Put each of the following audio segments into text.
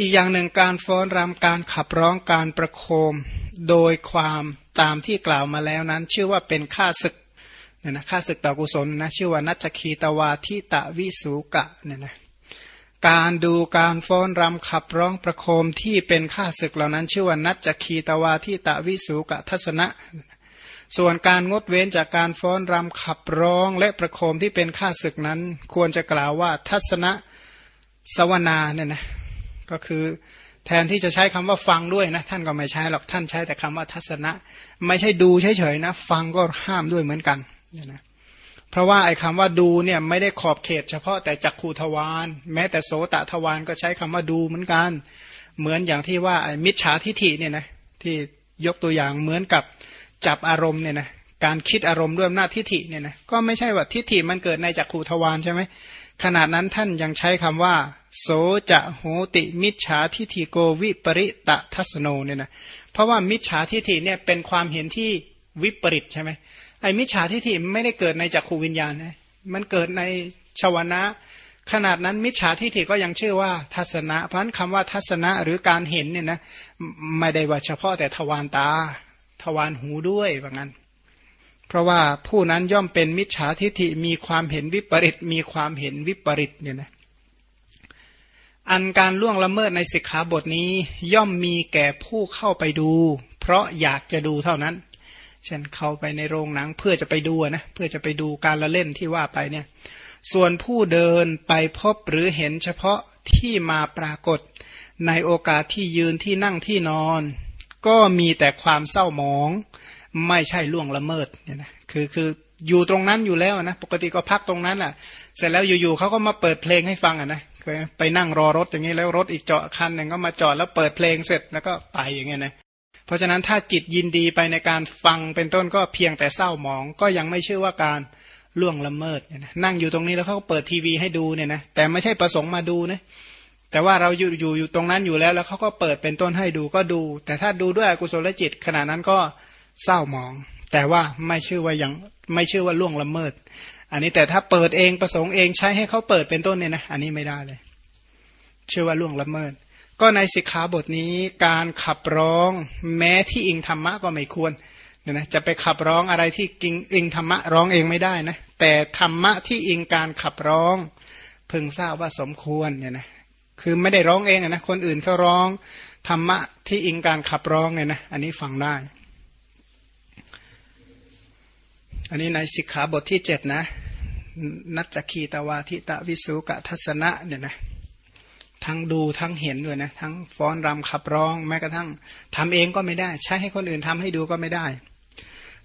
อีกอย่างหนึ่งการฟ้อนรำการขับร้องการประโคมโดยความตามที่กล่าวมาแล้วนั้น ชื่อว่าเป็นค่าศึกเนี่ยนะค่าศึกต่อกุศลนะชื่อว่านัจคีตวาทิตะวิสุกะเนี่ยนะการดูการฟ้อนรำขับร้องประโคมที่เป็นค่าศึกเหล่านั้น ชื่อว่านัจคีตวาทิตะวิสุกะทัศนะ ส่วนการงดเว้นจากการฟ้อนรำขับร้องและประโคมที่เป็นค่าศึกนั้น ควรจะกล่าวว่าทัศนะสวนาเนี่ยนะ ก็คือแทนที่จะใช้คำว่าฟังด้วยนะ ท่านก็ไม่ใช้หรอกท่านใช้แต่คำว่าทัศนะ ไม่ใช่ดูเฉยๆนะ ฟังก็ห้ามด้วยเหมือนกันเนี่ยนะเพราะว่าไอ้คาว่าดูเนี่ยไม่ได้ขอบเขต เฉพาะแต่จักขูทวารแม้แต่โสตทวารก็ใช้คำว่าดูเหมือนกัน เหมือนอย่างที่ว่ามิจฉาทิฐิเนี่ยนะที่ยกตัวอย่างเหมือนกับจับอารมณ์เนี่ยนะการคิดอารมณ์ด้วยอำนาจทิฐิเนี่ยนะก็ไม่ใช่ว่าทิฐิมันเกิดในจักขูทวารใช่ไหมขนาดนั้นท่านยังใช้คำว่า โสจะโหติมิจฉาทิฐิโกวิปริตะทัศโนเนี่ยนะเพราะว่ามิจฉาทิฐิเนี่ยเป็นความเห็นที่วิปริตใช่ไหมไอ้มิจฉาทิฐิไม่ได้เกิดในจักขูวิญญาณนะมันเกิดในชวนะ ขนาดนั้นมิจฉาทิฐิก็ยังชื่อว่าทัศนะ เพราะนั้นคำว่าทัศนะหรือการเห็นเนี่ยนะไม่ได้ว่าเฉพาะแต่ทวารตา ทวารหูด้วยว่างั้น เพราะว่าผู้นั้นย่อมเป็นมิจฉาทิฐิมีความเห็นวิปริตมีความเห็นวิปริตเนี่ยนะ อันการล่วงละเมิดในสิกขาบทนี้ย่อมมีแก่ผู้เข้าไปดู เพราะอยากจะดูเท่านั้น เช่นเข้าไปในโรงหนังเพื่อจะไปดูนะเพื่อจะไปดูการละเล่นที่ว่าไปเนี่ยส่วนผู้เดินไปพบหรือเห็นเฉพาะที่มาปรากฏ ในโอกาสที่ยืนที่นั่งที่นอน ก็มีแต่ความเศร้าหมอง ไม่ใช่ล่วงละเมิดเนี่ยนะคือคืออยู่ตรงนั้นอยู่แล้วนะปกติก็พักตรงนั้นแหละเสร็จแล้วอยู่ๆเขาก็มาเปิดเพลงให้ฟังอะนะ ไปนั่งรอรถอย่างนี้แล้วรถอีกเจาะคันหนึ่งก็มาจอดแล้วเปิดเพลงเสร็จแล้วก็ไปอย่างเงี้ยนะเพราะฉะนั้นถ้าจิตยินดีไปในการฟังเป็นต้นก็เพียงแต่เศร้าหมอง ก็ยังไม่เชื่อว่าการล่วงละเมิดเนี่ยนะนั่งอยู่ตรงนี้แล้วเขาก็เปิดทีวีให้ดูเนี่ยนะแต่ไม่ใช่ประสงค์มาดูนะแต่ว่าเราอยู่อยู่อยู่ตรงนั้นอยู่แล้วแล้วเขาก็เปิดเป็นต้นให้ดูก็ดู แต่ถ้าดูด้วยอกุศลจิตขณะนั้นก็เศร้าหมอง แต่ว่าไม่ชื่อว่ายัง ไม่ชื่อว่าล่วงละเมิด อันนี้แต่ถ้าเปิดเองประสงค์เองใช้ให้เขาเปิดเป็นต้นเนี่ยนะอันนี้ไม่ได้เลย ชื่อว่าล่วงละเมิด ก็ในสิกขาบทนี้การขับร้องแม้ที่อิงธรรมะก็ไม่ควรเนี่ยนะจะไปขับร้องอะไรที่กิงอิงธรรมะร้องเองไม่ได้นะแต่ธรรมะที่อิงการขับร้องพึงทราบว่าสมควรเนี่ยนะคือไม่ได้ร้องเองนะคนอื่นเขาร้องธรรมะที่อิงการขับร้องเนี่ยนะอันนี้ฟังได้ อันนี้ในสิกขาบทที่เจ็ดนะ นัจคีตวาทิตะวิสุกะทัศนะเนี่ยนะทั้งดูทั้งเห็นด้วยนะ ทั้งฟ้อนรำขับร้องแม้กระทั่งทำเองก็ไม่ได้ ใช้ให้คนอื่นทำให้ดูก็ไม่ได้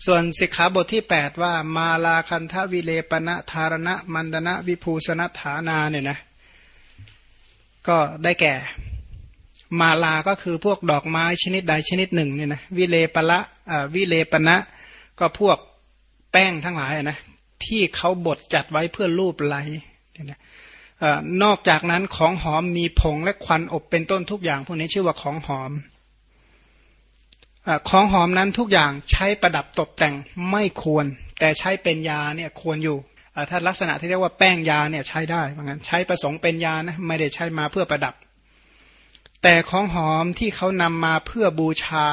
ส่วนสิกขาบทที่ 8 ว่ามาลาคันทวิเลปณะธารณะมันดนะวิภูสนฐานาเนี่ยนะก็ได้แก่ มาลาก็คือพวกดอกไม้ชนิดใดชนิดหนึ่งเนี่ยนะวิเลปละวิเลปณะก็พวก แป้งทั้งหลายนะที่เขาบดจัดไว้เพื่อรูปไหลเนี่ยนะนอกจากนั้นของหอมมีผงและควันอบเป็นต้นทุกอย่าง พวกนี้ชื่อว่าของหอมอของหอมนั้นทุกอย่างใช้ประดับตกแต่งไม่ควร แต่ใช้เป็นยาเนี่ยควรอยู่ถ้าลักษณะที่เรียกว่าแป้งยาเนี่ยใช้ได้เหมือนกันใช้ประสงค์เป็นยานะไม่ได้ใช้มาเพื่อประดับ แต่ของหอมที่เขานำมาเพื่อบูชา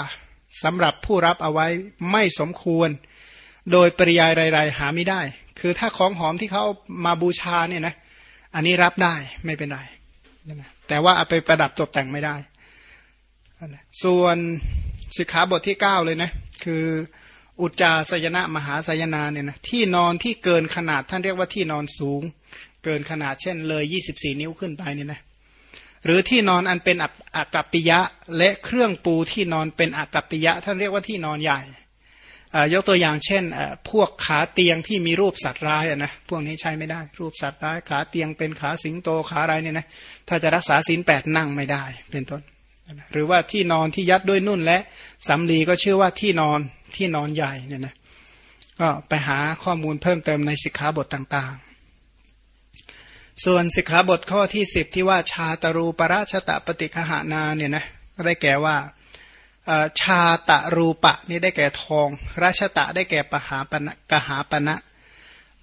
สำหรับผู้รับเอาไว้ไม่สมควร โดยปริยายไรๆหาไม่ได้ คือถ้าของหอมที่เขามาบูชาเนี่ยนะ อันนี้รับได้ไม่เป็นไรแต่ว่าเอาไปประดับตกแต่งไม่ได้ ส่วนสิกขาบทที่เก้าเลยนะ คืออุจจาสยนะมหาสยนาเนี่ยนะที่นอนที่เกินขนาดท่านเรียกว่าที่นอนสูง เกินขนาดเช่นเลย 24 นิ้วขึ้นไปเนี่ยนะหรือที่นอนอันเป็นอักกัปปิยะ และเครื่องปูที่นอนเป็นอักกัปปิยะ ท่านเรียกว่าที่นอนใหญ่ ยกตัวอย่างเช่นพวกขาเตียงที่มีรูปสัตว์ร้ายนะพวกนี้ใช้ไม่ได้ รูปสัตว์ร้ายขาเตียงเป็นขาสิงโตขาอะไรเนี่ยนะถ้าจะรักษาศีลแปดนั่งไม่ได้เป็นต้น หรือว่าที่นอนที่ยัดด้วยนุ่นและสำลีก็ชื่อว่าที่นอนที่นอนใหญ่เนี่ยนะก็ไปหาข้อมูลเพิ่มเติมในสิกขาบทต่างๆ ส่วนสิกขาบทข้อที่สิบที่ว่าชาตรูปราชตะปฏิคหานาเนี่ยนะก็ได้แก่ว่า ชาตะรูปะนี่ได้แก่ทอง ราชตะได้แก่ปหาปณะกหาปณะ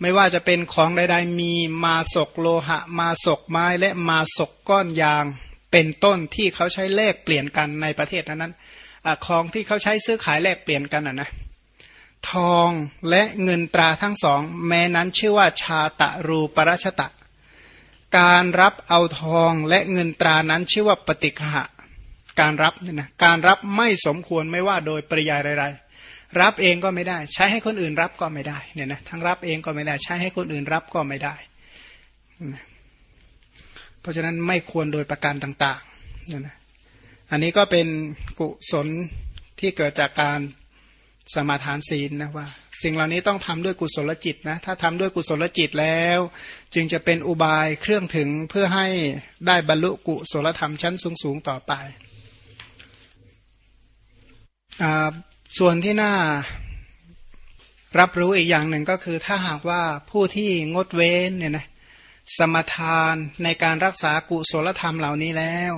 ไม่ว่าจะเป็นของใดๆมีมาศกโลหะ มาศกไม้และมาศกก้อนยางเป็นต้นที่เขาใช้แลกเปลี่ยนกันในประเทศนั้นๆของที่เขาใช้ซื้อขายแลกเปลี่ยนกันนะนะทองและเงินตราทั้งสอง แม้นั้นชื่อว่าชาตะรูปราชตะ การรับเอาทองและเงินตรานั้นชื่อว่าปฏิฆะ การรับเนี่ยนะการรับไม่สมควรไม่ว่าโดยปริยายใดๆรับเองก็ไม่ได้ ใช้ให้คนอื่นรับก็ไม่ได้เนี่ยนะทั้งรับเองก็ไม่ได้ ใช้ให้คนอื่นรับก็ไม่ได้ เพราะฉะนั้นไม่ควรโดยประการต่างๆเนี่ยนะอันนี้ก็เป็นกุศลที่เกิดจากการสมาทานศีลนะว่า สิ่งเหล่านี้ต้องทำด้วยกุศลจิตนะถ้าทำด้วยกุศลจิตแล้ว จึงจะเป็นอุบายเครื่องถึงเพื่อให้ได้บรรลุกุศลธรรมชั้นสูง ๆ ต่อไป ส่วนที่น่ารับรู้อีกอย่างหนึ่งก็คือถ้าหากว่าผู้ที่งดเว้นเนี่ยนะสมทานในการรักษากุศลธรรมเหล่านี้แล้ว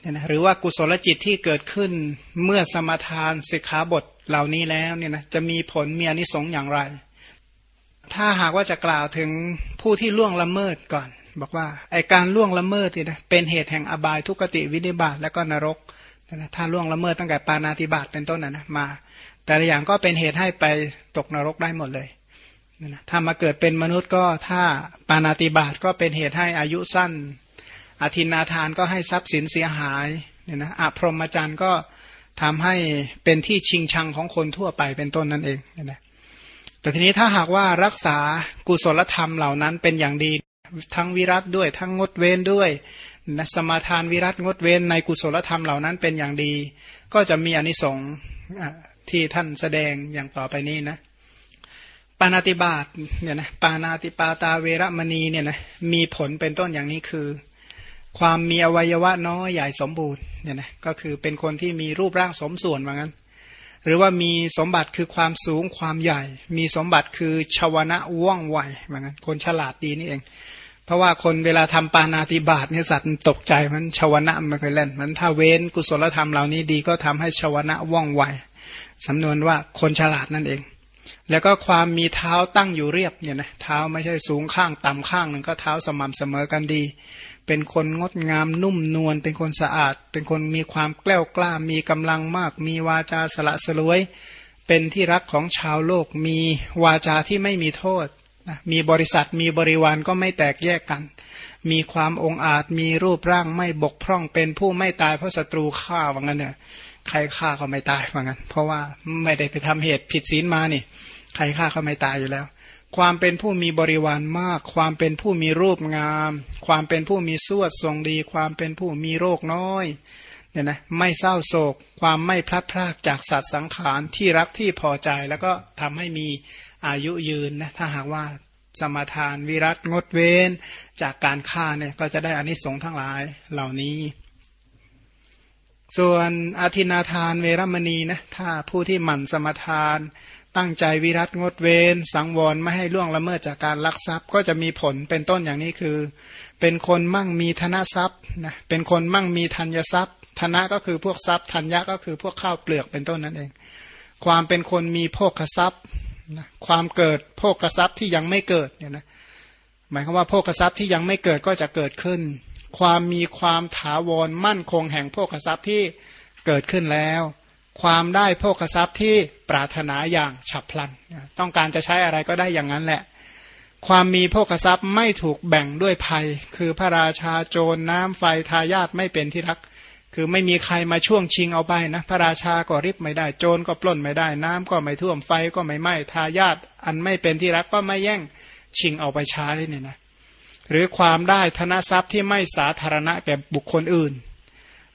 เนี่ยนะหรือว่ากุศลจิตที่เกิดขึ้นเมื่อสมทานสิกขาบทเหล่านี้แล้วเนี่ยนะจะมีผลมีอนิสงส์อย่างไร ถ้าหากว่าจะกล่าวถึงผู้ที่ล่วงละเมิดก่อน บอกว่าไอการล่วงละเมิดเนี่ยนะเป็นเหตุแห่งอบายทุกติวินิบาตและก็นรก นะถ้าล่วงละเมิดตั้งแต่ปานาติบาตเป็นต้นนะนะมา แต่ละอย่างก็เป็นเหตุให้ไปตกนรกได้หมดเลยนะถ้ามาเกิดเป็นมนุษย์ก็ถ้าปานาติบาตก็เป็นเหตุให้อายุสั้น อธินาทานก็ให้ทรัพย์สินเสียหายเนี่ยนะอพรหมจรรย์ก็ทำให้เป็นที่ชิงชังของคนทั่วไปเป็นต้นนั่นเองนะแต่ทีนี้ถ้าหากว่ารักษากุศลธรรมเหล่านั้นเป็นอย่างดี ทั้งวิรัตด้วย ทั้งงดเว้นด้วย นะสมาทานวิรัตงดเว้นในกุศลธรรมเหล่านั้นเป็นอย่างดี ก็จะมีอนิสงส์ที่ท่านแสดงอย่างต่อไปนี้นะปานาติบาตเนี่ยนะปานาติปาตาเวรมณีเนี่ยนะมีผลเป็นต้นอย่างนี้คือ ความมีอวัยวะน้อยใหญ่สมบูรณ์เนี่ยนะก็คือเป็นคนที่มีรูปร่างสมส่วนว่างั้น หรือว่ามีสมบัติคือความสูงความใหญ่ มีสมบัติคือชวนะว่องไวว่างั้น คนฉลาดดีนี่เอง เพราะว่าคนเวลาทำปานาติบาตเนี่ยสัตว์ตกใจมันชาวนะมันเคยเล่น มันถ้าเว้นกุศลธรรมเหล่านี้ดีก็ทำให้ชาวนะว่องไวสำนวนว่าคนฉลาดนั่นเอง แล้วก็ความมีเท้าตั้งอยู่เรียบเนี่ยนะเท้าไม่ใช่สูงข้างต่ำข้างหนึ่งก็เท้าสม่ำเสมอกันดี เป็นคนงดงามนุ่มนวลเป็นคนสะอาด เป็นคนมีความแกล้วกล้ามีกำลังมาก มีวาจาสละสลวย เป็นที่รักของชาวโลกมีวาจาที่ไม่มีโทษ มีบริษัทมีบริวารก็ไม่แตกแยกกัน มีความองอาจมีรูปร่างไม่บกพร่องเป็นผู้ไม่ตายเพราะศัตรูฆ่าว่างั้นเนี่ยใครฆ่าก็ไม่ตายว่างั้น เพราะว่าไม่ได้ไปทำเหตุผิดศีลมานี่ ใครฆ่าก็ไม่ตายอยู่แล้ว ความเป็นผู้มีบริวารมาก ความเป็นผู้มีรูปงาม ความเป็นผู้มีสวดทรงดี ความเป็นผู้มีโรคน้อยเนี่ยนะไม่เศร้าโศก ความไม่พลัดพรากจากสัตว์สังขารที่รักที่พอใจแล้วก็ทำให้มี อายุยืนนะถ้าหากว่าสมทานวิรัตงดเว้นจากการฆ่าเนี่ยก็จะได้อานิสงส์ทั้งหลายเหล่านี้ ส่วนอาทินาทานเวรมณีนะถ้าผู้ที่หมั่นสมทาน ตั้งใจวิรัตงดเว้นสังวรไม่ให้ล่วงละเมิดจากการลักทรัพย์ก็จะมีผลเป็นต้นอย่างนี้คือ เป็นคนมั่งมีธนทรัพย์นะเป็นคนมั่งมีธัญทรัพย์ธนะก็คือพวกทรัพย์ธัญญะก็คือพวกข้าวเปลือกเป็นต้นนั่นเอง ความเป็นคนมีโภคทรัพย์ นะความเกิดโภคทรัพย์ที่ยังไม่เกิดเนี่ยนะหมายความว่าโภคทรัพย์ที่ยังไม่เกิดก็จะเกิดขึ้น ความมีความถาวรมั่นคงแห่งโภคทรัพย์ที่เกิดขึ้นแล้ว ความได้โภคทรัพย์ที่ปรารถนาอย่างฉับพลัน ต้องการจะใช้อะไรก็ได้อย่างนั้นแหละ ความมีโภคทรัพย์ไม่ถูกแบ่งด้วยภัย คือพระราชาโจรน้ำไฟทายาทไม่เป็นที่รัก คือไม่มีใครมาช่วงชิงเอาไปนะ พระราชาก็ริบไม่ได้ โจรก็ปล้นไม่ได้ น้ำก็ไม่ท่วมไฟก็ไม่ไหม้ทายาทอันไม่เป็นที่รักก็ไม่แย่งชิงเอาไปใช้เนี่ยนะหรือความได้ธนทรัพย์ที่ไม่สาธารณะแก่บุคคลอื่น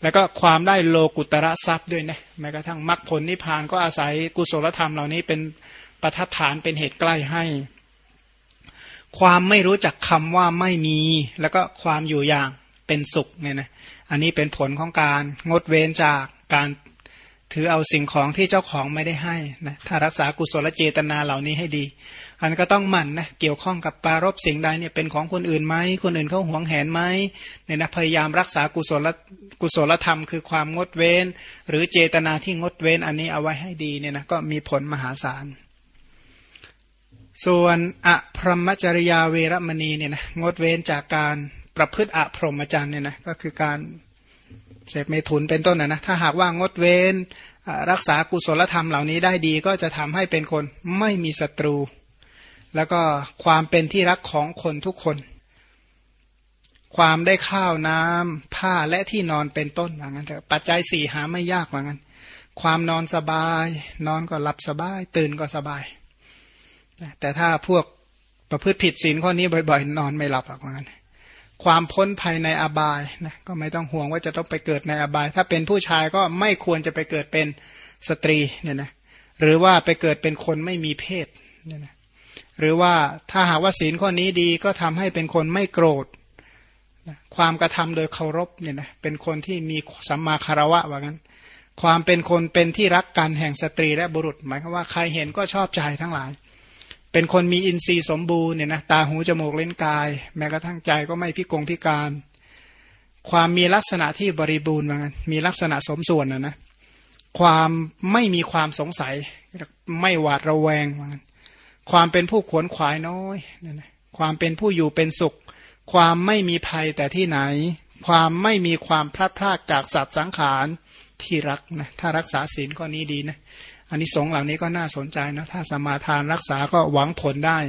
แล้วก็ความได้โลกุตระทรัพย์ด้วยนะแม้กระทั่งมรรคผลนิพพานก็อาศัยกุศลธรรมเหล่านี้เป็นประทัดฐานเป็นเหตุใกล้ให้ ความไม่รู้จักคำว่าไม่มี แล้วก็ความอยู่อย่างเป็นสุขเนี่ยนะ อันนี้เป็นผลของการงดเว้นจากการถือเอาสิ่งของที่เจ้าของไม่ได้ให้นะถ้ารักษากุศลเจตนาเหล่านี้ให้ดี อันก็ต้องหมั่นนะเกี่ยวข้องกับปารบสิ่งใดเนี่ยเป็นของคนอื่นไหมคนอื่นเขาหวงแหนไหมเนี่ยนะพยายามรักษากุศลกุศลธรรมคือความงดเว้น หรือเจตนาที่งดเว้นอันนี้เอาไว้ให้ดีเนี่ยนะก็มีผลมหาศาล ส่วนอพรหมจริยาเวรมณีเนี่ยนะงดเว้นจากการ ประพฤติอพรหมจรรย์เนี่ยนะก็คือการเสพเมถุนเป็นต้นนะนะถ้าหากว่างดเว้นรักษากุศลธรรมเหล่านี้ได้ดีก็จะทำให้เป็นคนไม่มีศัตรู แล้วก็ความเป็นที่รักของคนทุกคน ความได้ข้าวน้ำผ้าและที่นอนเป็นต้นว่างั้นแต่ปัจจัยสี่หาไม่ยากว่างั้น ความนอนสบาย นอนก็หลับสบาย ตื่นก็สบาย แต่ถ้าพวกประพฤติผิดศีลข้อนี้บ่อย ๆ นอนไม่หลับว่างั้น ความพ้นภัยในอบายนะก็ไม่ต้องห่วงว่าจะต้องไปเกิดในอบาย ถ้าเป็นผู้ชายก็ไม่ควรจะไปเกิดเป็นสตรีเนี่ยนะหรือว่าไปเกิดเป็นคนไม่มีเพศเนี่ยนะหรือว่าถ้าหากว่าศีลข้อนี้ดีก็ทำให้เป็นคนไม่โกรธความกระทำโดยเคารพเนี่ยนะเป็นคนที่มีสัมมาคารวะว่างั้น ความเป็นคนเป็นที่รักกันแห่งสตรีและบุรุษ หมายความว่าใครเห็นก็ชอบใจทั้งหลาย เป็นคนมีอินทรีย์สมบูรณ์เนี่ยนะตาหูจมูกเล่นกาย แม้กระทั่งใจก็ไม่พิกงพิการ ความมีลักษณะที่บริบูรณ์เหมือนกันมีลักษณะสมส่วนนะนะความไม่มีความสงสัย ไม่หวาดระแวงเหมือนกันความเป็นผู้ขวนขวายน้อยนี่ยนะความเป็นผู้อยู่เป็นสุข ความไม่มีภัยแต่ที่ไหน ความไม่มีความพลาดพลาดจากสัตว์สังขารที่รักนะถ้ารักษาศีลข้อนี้ดีนะ อันนี้สงเหล่านี้ก็น่าสนใจนะถ้าสมาทานรักษาก็หวังผลได้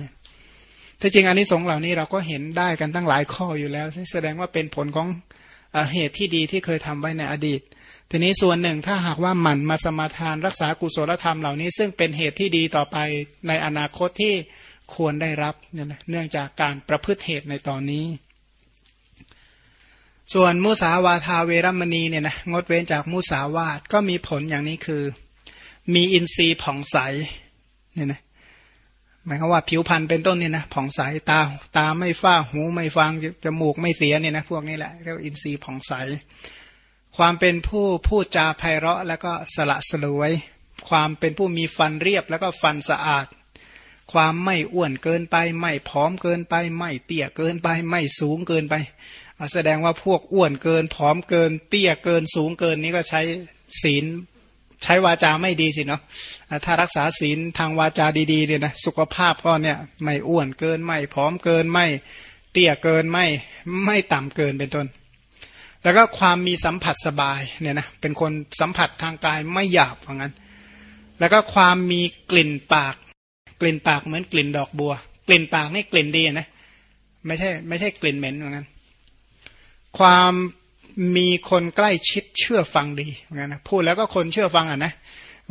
ที่จริงอันนี้สงเหล่านี้เราก็เห็นได้กันตั้งหลายข้ออยู่แล้วแสดงว่าเป็นผลของเหตุที่ดีที่เคยทำไว้ในอดีต ทีนี้ส่วนหนึ่งถ้าหากว่าหมั่นมาสมาทานรักษากุศลธรรมเหล่านี้ ซึ่งเป็นเหตุที่ดีต่อไปในอนาคตที่ควรได้รับเนี่ยนะเนื่องจากการประพฤติเหตุในตอนนี้ ส่วนมุสาวาทาเวรมณีเนี่ยนะงดเว้นจากมุสาวาทก็มีผลอย่างนี้คือ มีอินทรีย์ผ่องใสเนี่ยนะหมายความว่าผิวพรรณเป็นต้นเนี่ยนะผ่องใสตาตาไม่ฝ้าหูไม่ฟังจมูกไม่เสียเนี่ยนะพวกนี้แหละเรียกอินทรีย์ผ่องใส ความเป็นผู้พูดจาไพเราะแล้วก็สละสลวย ความเป็นผู้มีฟันเรียบแล้วก็ฟันสะอาด ความไม่อ้วนเกินไป ไม่ผอมเกินไป ไม่เตี้ยเกินไป ไม่สูงเกินไปแสดงว่าพวกอ้วนเกินผอมเกิน เตี้ยเกินสูงเกินนี้ก็ใช้ศีล ใช้วาจาไม่ดีสิเนาะถ้ารักษาศีลทางวาจาดีๆเนี่ยนะสุขภาพก็เนี่ยไม่อ้วนเกินไม่ผอมเกินไม่เตี้ยเกินไม่ไม่ต่ำเกินเป็นต้น แล้วก็ความมีสัมผัสสบายเนี่ยนะเป็นคนสัมผัสทางกายไม่หยาบว่างั้น แล้วก็ความมีกลิ่นปาก กลิ่นปากเหมือนกลิ่นดอกบัว กลิ่นปากนี่กลิ่นดีนะไม่ใช่ไม่ใช่กลิ่นเหม็นว่างั้น ความ มีคนใกล้ชิดเชื่อฟังดีเหมือนกันนะพูดแล้วก็คนเชื่อฟังอะนะ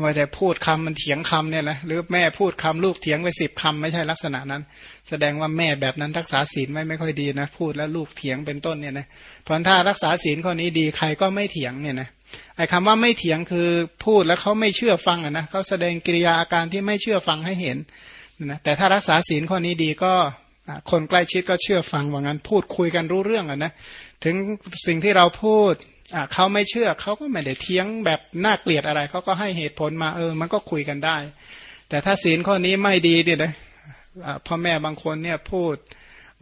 ว่าแต่พูดคำมันเถียงคำเนี่ยนะหรือแม่พูดคำลูกเถียงไปสิบคำไม่ใช่ลักษณะนั้น แสดงว่าแม่แบบนั้นรักษาศีลไม่ไม่ค่อยดีนะ พูดแล้วลูกเถียงเป็นต้นเนี่ยนะเพราะถ้ารักษาศีลข้อนี้ดีใครก็ไม่เถียงเนี่ยนะไอ้คำว่าไม่เถียงคือพูดแล้วเขาไม่เชื่อฟังอะนะเขาแสดงกิริยาอาการที่ไม่เชื่อฟังให้เห็นนะแต่ถ้ารักษาศีลข้อนี้ดีก็ คนใกล้ชิดก็เชื่อฟังว่างั้น พูดคุยกันรู้เรื่องอะนะถึงสิ่งที่เราพูดเขาไม่เชื่อเขาก็ไม่ได้เทียงแบบน่าเกลียดอะไรเขาก็ให้เหตุผลมาเออ มันก็คุยกันได้ แต่ถ้าศีลข้อนี้ไม่ดีเนี่ยนะพ่อแม่บางคนเนี่ยพูด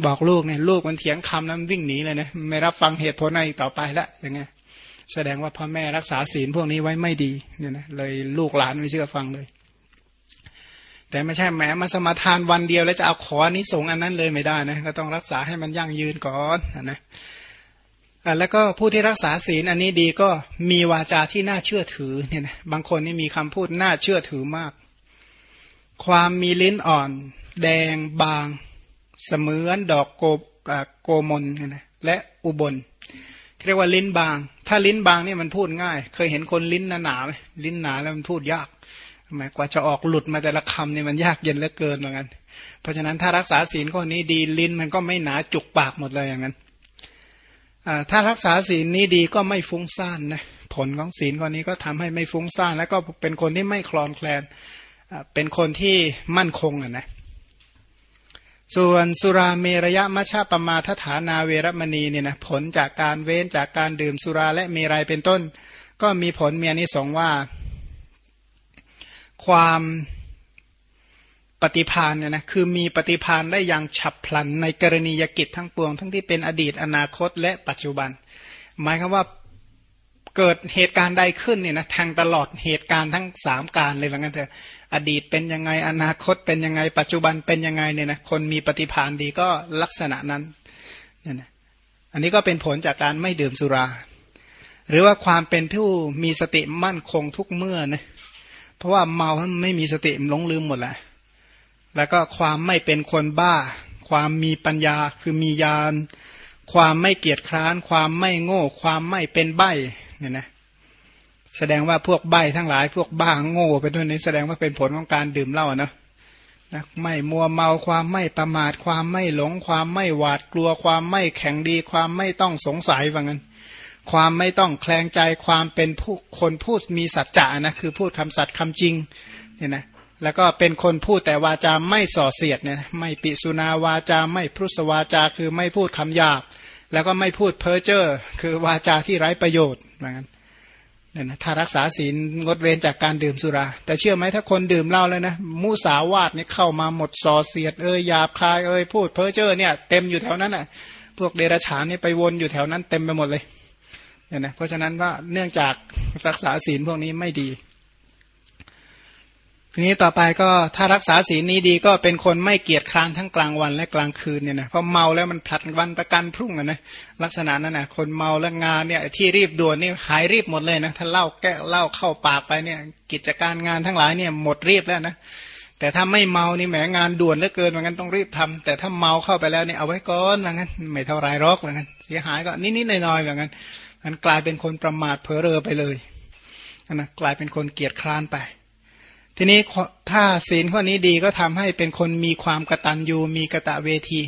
บอกลูกเนี่ยลูกมันเถียงคำนั้นวิ่งหนีเลยนะไม่รับฟังเหตุผลอะไรต่อไปละอย่างเงี้ยแสดงว่าพ่อแม่รักษาศีลพวกนี้ไว้ไม่ดีเนี่ยนะเลยลูกหลานไม่เชื่อฟังเลย แต่ไม่ใช่แหมมาสมาทานวันเดียว แล้วจะเอาขออนนี้ส่งอันนั้นเลยไม่ได้นะก็ต้องรักษาให้มันยั่งยืนก่อนนะแล้วก็ผู้ที่รักษาศีลอันนี้ดีก็มีวาจาที่น่าเชื่อถือเนี่ยนะบางคนนี่มีคำพูดน่าเชื่อถือมาก ความมีลิ้นอ่อน แดงบาง เสมือนดอกโกโกมลเนี่ยนะและอุบลเรียกว่าลิ้นบาง ถ้าลิ้นบางนี่มันพูดง่าย เคยเห็นคนลิ้นหนาไหมลิ้นหนาแล้วมันพูดยาก หมายกว่าจะออกหลุดมาแต่ละคำนี่มันยากเย็นเหลือเกินเหมือนกันเพราะฉะนั้นถ้ารักษาศีลข้อนี้ดีลิ้นมันก็ไม่หนาจุกปากหมดเลยอย่างนั้นถ้ารักษาศีลนี้ดีก็ไม่ฟุ้งซ่านนะผลของศีลข้อนี้ก็ทำให้ไม่ฟุ้งซ่าน แล้วก็เป็นคนที่ไม่คลอนแคลนเป็นคนที่มั่นคงอะนะส่วนสุราเมรยะมัชฌปมาทฐานาเวรมณีเนี่ยนะผลจากการเว้นจากการดื่มสุราและเมรัยเป็นต้น ก็มีผลเมียนิสงว่า ความปฏิพานเนี่ยนะคือมีปฏิพานได้อย่างฉับพลันในกรณียกิจทั้งปวง ทั้งที่เป็นอดีตอนาคตและปัจจุบัน หมายคือว่าเกิดเหตุการณ์ใดขึ้นเนี่ยนะทางตลอดเหตุการณ์ทั้งสามการเลยว่างั้นเถอะอดีตเป็นยังไงอนาคตเป็นยังไง ปัจจุบันเป็นยังไงเนี่ยนะคนมีปฏิพานดีก็ลักษณะนั้นเนี่ยนะอันนี้ก็เป็นผลจากการไม่ดื่มสุรา หรือว่าความเป็นผู้มีสติมั่นคงทุกเมื่อนะ เพราะว่าเมาไม่มีสติมันหลงลืมหมดแหละ แล้วก็ความไม่เป็นคนบ้า ความมีปัญญาคือมีญาณความไม่เกียจคร้าน ความไม่โง่ ความไม่เป็นใบเนี่ยนะแสดงว่าพวกใบทั้งหลายพวกบ้าโง่ไปด้วยนี้แสดงว่าเป็นผลของการดื่มเหล้านะนะไม่มัวเมาความไม่ประมาท ความไม่หลง ความไม่หวาดกลัว ความไม่แข็งดี ความไม่ต้องสงสัยว่างั้น ความไม่ต้องแคลงใจความเป็นผู้คนพูดมีสัจจะนะคือพูดคำสัตย์คำจริงเนี่ยนะแล้วก็เป็นคนพูดแต่วาจาไม่ส่อเสียดเนี่ยไม่ปิสุนาวาจาไม่พุสวาจาคือไม่พูดคำหยาบ แล้วก็ไม่พูดเพ้อเจ้อคือวาจาที่ไร้ประโยชน์เหมือนกันเนี่ยนะถ้ารักษาศีลงดเว้นจากการดื่มสุรา แต่เชื่อไหมถ้าคนดื่มเหล้าแล้วนะมุสาวาทนี่เข้ามาหมดส่อเสียดเอ้ยหยาบคายเอ้ยพูดเพ้อเจ้อเนี่ยเต็มอยู่แถวนั้นอะ พวกเดรัจฉานนี่ไปวนอยู่แถวนั้นเต็มไปหมดเลย เนี่ยนะเพราะฉะนั้นว่าเนื่องจากรักษาศีลพวกนี้ไม่ดี ทีนี้ต่อไปก็ถ้ารักษาศีลนี้ดีก็เป็นคนไม่เกียจคร้านทั้งกลางวันและกลางคืนเนี่ยนะเพราะเมาแล้วมันผลัดวันประกันพรุ่งนะลักษณะนั้นนะคนเมาแล้วงานเนี่ยที่รีบด่วนนี่หายรีบหมดเลยนะถ้าเล่าแก้เล่าเข้าปากไปเนี่ย กิจการงานทั้งหลายเนี่ยหมดรีบแล้วนะแต่ถ้าไม่เมานี่แหมงานด่วนเหลือเกินว่างั้นต้องรีบทำแต่ถ้าเมาเข้าไปแล้วเนี่ยเอาไว้ก่อนว่างั้นไม่เท่าไรรอกว่างั้นเสียหายก็นิดๆหน่อยๆว่างั้น มันกลายเป็นคนประมาทเผลอเรอไปเลยนะกลายเป็นคนเกียจคร้านไป ทีนี้ถ้าศีลข้อนี้ดีก็ทำให้เป็นคนมีความกระตันยูมีกระตะเวที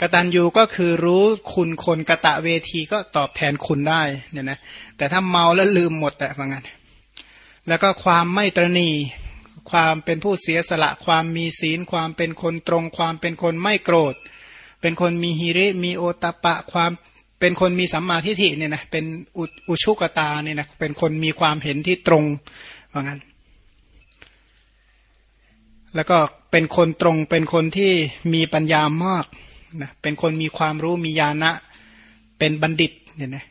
กระตันยูก็คือรู้คุณคนกระตะเวทีก็ตอบแทนคุณได้เนี่ยนะแต่ถ้าเมาแล้วลืมหมดแต่ฟังกันแล้วก็ความไม่ตรณีความเป็นผู้เสียสละ ความมีศีล ความเป็นคนตรง ความเป็นคนไม่โกรธ เป็นคนมีฮิริ มีโอตปะ ความ เป็นคนมีสัมมาทิฏฐิเนี่ยนะเป็นอุชุกตาเนี่ยนะเป็นคนมีความเห็นที่ตรงว่างั้น แล้วก็เป็นคนตรงเป็นคนที่มีปัญญามากนะเป็นคนมีความรู้มีญาณะเป็นบัณฑิตเนี่ยนะ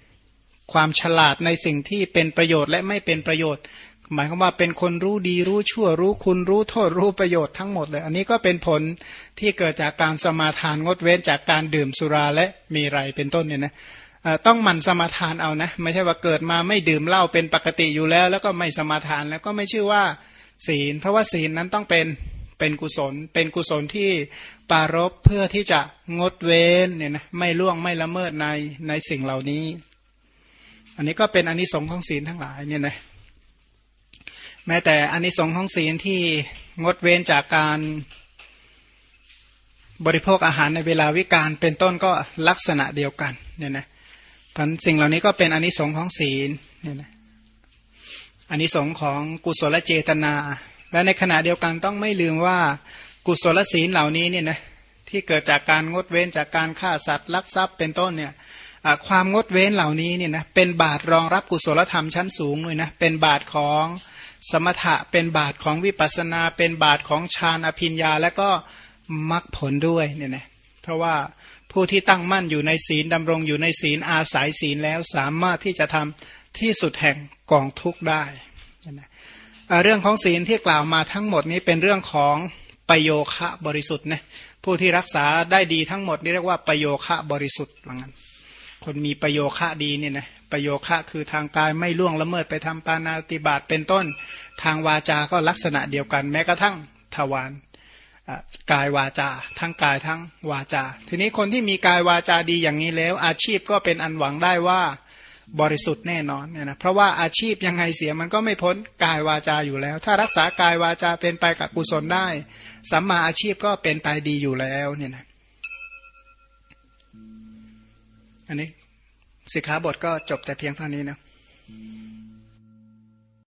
ความฉลาดในสิ่งที่เป็นประโยชน์และไม่เป็นประโยชน์ หมายความว่าเป็นคนรู้ดีรู้ชั่วรู้คุณรู้โทษรู้ประโยชน์ทั้งหมดเลย อันนี้ก็เป็นผลที่เกิดจากการสมาทานงดเว้นจากการดื่มสุราและมีไรเป็นต้นเนี่ยนะต้องหมั่นสมาทานเอานะ ไม่ใช่ว่าเกิดมาไม่ดื่มเหล้าเป็นปกติอยู่แล้ว แล้วก็ไม่สมาทานแล้วก็ไม่ชื่อว่าศีล เพราะว่าศีลนั้นต้องเป็นเป็นกุศล เป็นกุศลที่ปารบเพื่อที่จะงดเว้นเนี่ยนะไม่ล่วงไม่ละเมิดในในสิ่งเหล่านี้ อันนี้ก็เป็นอนนิสงส์ของศีลทั้งหลายเนี่ยนะ แม้แต่อนนิสงส์ของศีลที่งดเว้นจากการบริโภคอาหารในเวลาวิการเป็นต้นก็ลักษณะเดียวกันเนี่ยนะพันสิ่งเหล่านี้ก็เป็นอนนิสงส์ของศีลเนี่ยนะอนนิสงส์ของกุศลเจตนา และในขณะเดียวกันต้องไม่ลืมว่ากุศลศีลเหล่านี้เนี่ยนะที่เกิดจากการงดเว้นจากการฆ่าสัตว์ลักทรัพย์เป็นต้นเนี่ยความงดเว้นเหล่านี้เนี่ยนะเป็นบาตรรองรับกุศลธรรมชั้นสูงเลยนะเป็นบาตรของ สมถะเป็นบาตรของวิปัสนา เป็นบาตรของฌานอภิญญา และก็มรรคผลด้วยเนี่ยนะเพราะว่าผู้ที่ตั้งมั่นอยู่ในศีลดำรงอยู่ในศีลอาศัยศีลแล้วสามารถที่จะทำที่สุดแห่งกองทุกได้นะเรื่องของศีลที่กล่าวมาทั้งหมดนี้เป็นเรื่องของประโยคะบริสุทธิ์นะผู้ที่รักษาได้ดีทั้งหมดนี่เรียกว่าประโยคะบริสุทธิ์ว่างั้นคนมีประโยคะดีเนี่ยนะ ประโยคะ คือทางกายไม่ล่วงละเมิดไปทำปานาติบาตเป็นต้น ทางวาจา ก็ลักษณะเดียวกัน แม้กระทั่งทวารกายวาจา ทั้งกายทั้งวาจา ทีนี้คนที่มีกายวาจาดีอย่างนี้แล้ว อาชีพก็เป็นอันหวังได้ว่าบริสุทธิ์แน่นอนเนี่ยนะเพราะว่าอาชีพยังไงเสียมันก็ไม่พ้นกายวาจาอยู่แล้ว ถ้ารักษากายวาจาเป็นไปกับกุศลได้สัมมาอาชีพก็เป็นไปดีอยู่แล้วเนี่ยนะอันนี้ สิกขาบทก็จบแต่เพียงเท่านี้นะ